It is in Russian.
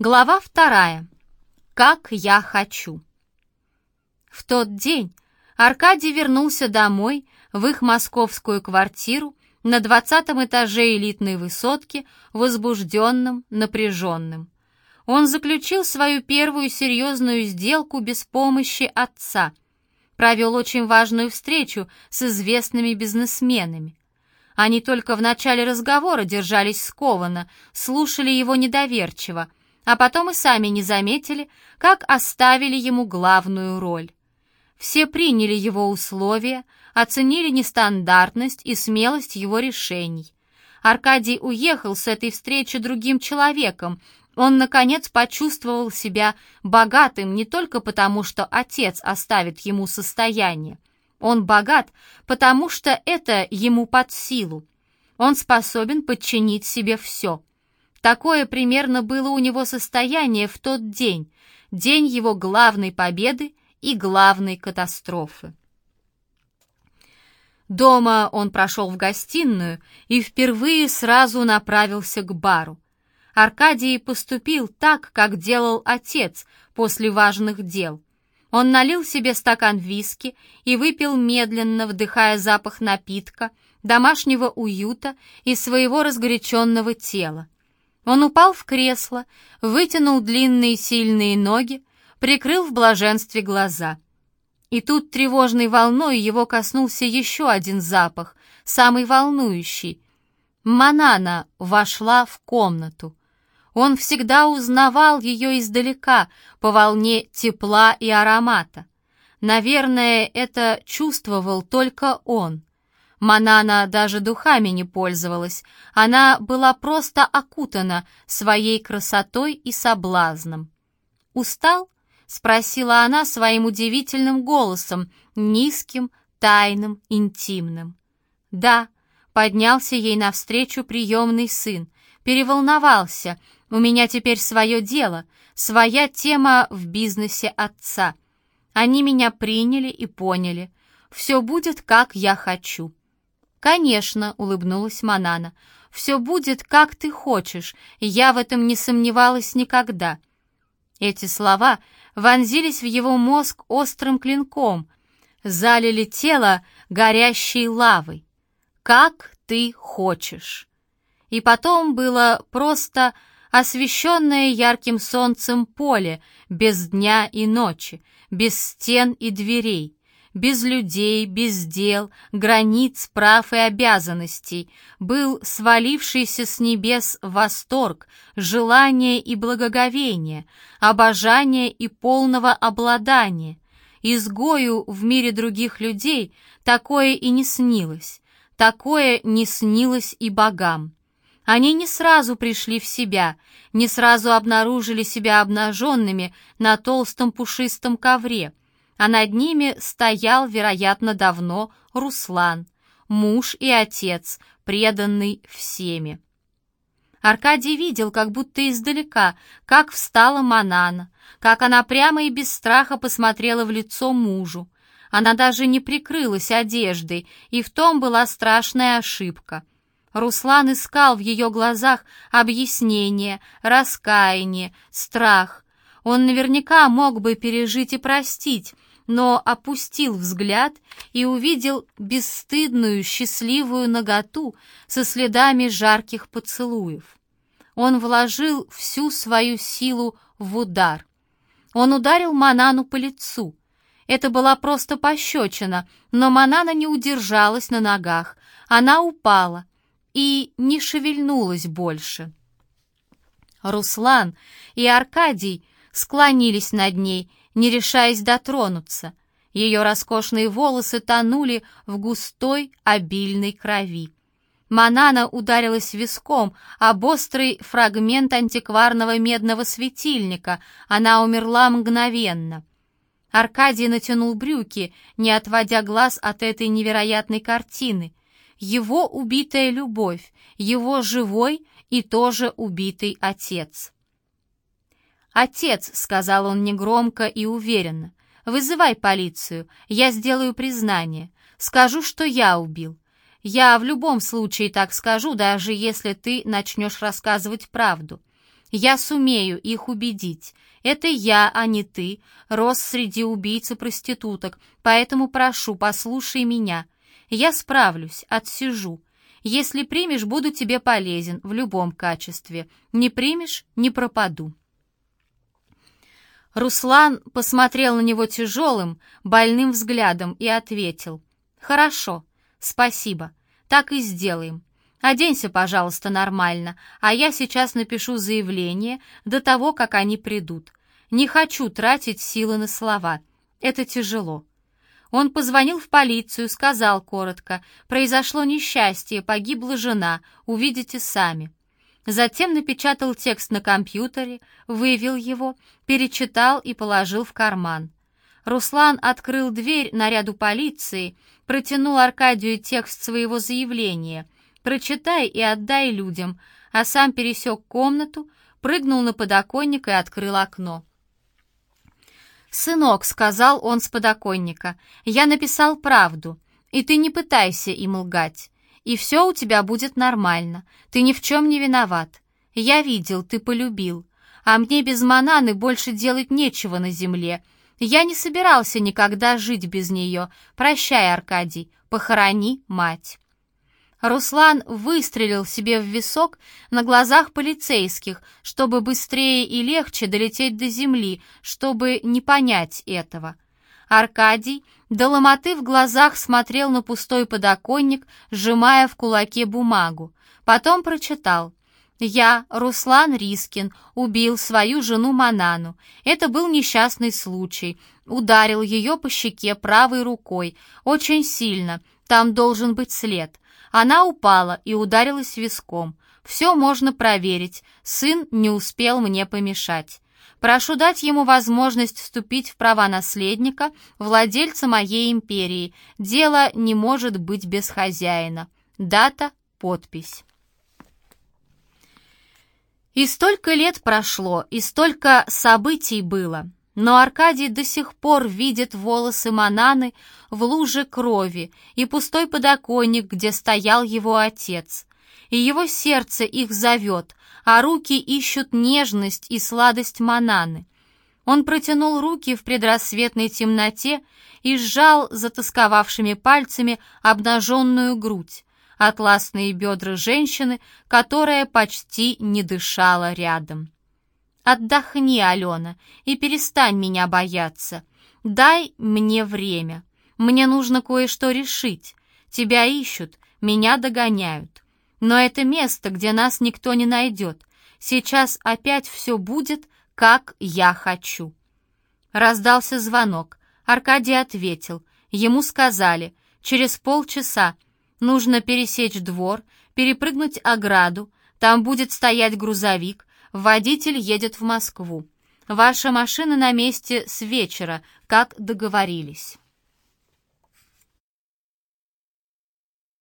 Глава вторая. Как я хочу. В тот день Аркадий вернулся домой в их московскую квартиру на двадцатом этаже элитной высотки, возбужденным, напряженным. Он заключил свою первую серьезную сделку без помощи отца, провел очень важную встречу с известными бизнесменами. Они только в начале разговора держались скованно, слушали его недоверчиво, а потом и сами не заметили, как оставили ему главную роль. Все приняли его условия, оценили нестандартность и смелость его решений. Аркадий уехал с этой встречи другим человеком. Он, наконец, почувствовал себя богатым не только потому, что отец оставит ему состояние. Он богат, потому что это ему под силу. Он способен подчинить себе все — Такое примерно было у него состояние в тот день, день его главной победы и главной катастрофы. Дома он прошел в гостиную и впервые сразу направился к бару. Аркадий поступил так, как делал отец после важных дел. Он налил себе стакан виски и выпил медленно, вдыхая запах напитка, домашнего уюта и своего разгоряченного тела. Он упал в кресло, вытянул длинные сильные ноги, прикрыл в блаженстве глаза. И тут тревожной волной его коснулся еще один запах, самый волнующий. Манана вошла в комнату. Он всегда узнавал ее издалека, по волне тепла и аромата. Наверное, это чувствовал только он. Манана даже духами не пользовалась, она была просто окутана своей красотой и соблазном. «Устал?» — спросила она своим удивительным голосом, низким, тайным, интимным. «Да», — поднялся ей навстречу приемный сын, переволновался, «у меня теперь свое дело, своя тема в бизнесе отца. Они меня приняли и поняли. Все будет, как я хочу». «Конечно», — улыбнулась Манана, — «все будет, как ты хочешь, я в этом не сомневалась никогда». Эти слова вонзились в его мозг острым клинком, залили тело горящей лавой. «Как ты хочешь». И потом было просто освещенное ярким солнцем поле, без дня и ночи, без стен и дверей, без людей, без дел, границ, прав и обязанностей, был свалившийся с небес восторг, желание и благоговение, обожание и полного обладания. Изгою в мире других людей такое и не снилось, такое не снилось и богам. Они не сразу пришли в себя, не сразу обнаружили себя обнаженными на толстом пушистом ковре — а над ними стоял, вероятно, давно Руслан, муж и отец, преданный всеми. Аркадий видел, как будто издалека, как встала Манана, как она прямо и без страха посмотрела в лицо мужу. Она даже не прикрылась одеждой, и в том была страшная ошибка. Руслан искал в ее глазах объяснение, раскаяние, страх. Он наверняка мог бы пережить и простить, но опустил взгляд и увидел бесстыдную, счастливую наготу со следами жарких поцелуев. Он вложил всю свою силу в удар. Он ударил Манану по лицу. Это была просто пощечина, но Манана не удержалась на ногах. Она упала и не шевельнулась больше. Руслан и Аркадий склонились над ней не решаясь дотронуться. Ее роскошные волосы тонули в густой, обильной крови. Манана ударилась виском об острый фрагмент антикварного медного светильника. Она умерла мгновенно. Аркадий натянул брюки, не отводя глаз от этой невероятной картины. Его убитая любовь, его живой и тоже убитый отец. «Отец», — сказал он негромко и уверенно, — «вызывай полицию, я сделаю признание, скажу, что я убил. Я в любом случае так скажу, даже если ты начнешь рассказывать правду. Я сумею их убедить. Это я, а не ты, рос среди убийц и проституток, поэтому прошу, послушай меня. Я справлюсь, отсижу. Если примешь, буду тебе полезен в любом качестве. Не примешь — не пропаду». Руслан посмотрел на него тяжелым, больным взглядом и ответил. «Хорошо, спасибо, так и сделаем. Оденься, пожалуйста, нормально, а я сейчас напишу заявление до того, как они придут. Не хочу тратить силы на слова. Это тяжело». Он позвонил в полицию, сказал коротко, «Произошло несчастье, погибла жена, увидите сами». Затем напечатал текст на компьютере, вывел его, перечитал и положил в карман. Руслан открыл дверь наряду полиции, протянул Аркадию текст своего заявления. «Прочитай и отдай людям», а сам пересек комнату, прыгнул на подоконник и открыл окно. «Сынок», — сказал он с подоконника, — «я написал правду, и ты не пытайся им лгать и все у тебя будет нормально. Ты ни в чем не виноват. Я видел, ты полюбил. А мне без Мананы больше делать нечего на земле. Я не собирался никогда жить без нее. Прощай, Аркадий, похорони мать». Руслан выстрелил себе в висок на глазах полицейских, чтобы быстрее и легче долететь до земли, чтобы не понять этого. Аркадий до ломоты в глазах смотрел на пустой подоконник, сжимая в кулаке бумагу. Потом прочитал. «Я, Руслан Рискин, убил свою жену Манану. Это был несчастный случай. Ударил ее по щеке правой рукой. Очень сильно. Там должен быть след. Она упала и ударилась виском. Все можно проверить. Сын не успел мне помешать. Прошу дать ему возможность вступить в права наследника, владельца моей империи. Дело не может быть без хозяина. Дата, подпись. И столько лет прошло, и столько событий было, но Аркадий до сих пор видит волосы Мананы в луже крови и пустой подоконник, где стоял его отец. И его сердце их зовет, а руки ищут нежность и сладость мананы. Он протянул руки в предрассветной темноте и сжал затасковавшими пальцами обнаженную грудь, атласные бедра женщины, которая почти не дышала рядом. «Отдохни, Алена, и перестань меня бояться. Дай мне время. Мне нужно кое-что решить. Тебя ищут, меня догоняют. Но это место, где нас никто не найдет. Сейчас опять все будет, как я хочу». Раздался звонок. Аркадий ответил. Ему сказали, через полчаса нужно пересечь двор, перепрыгнуть ограду, там будет стоять грузовик, водитель едет в Москву. Ваша машина на месте с вечера, как договорились.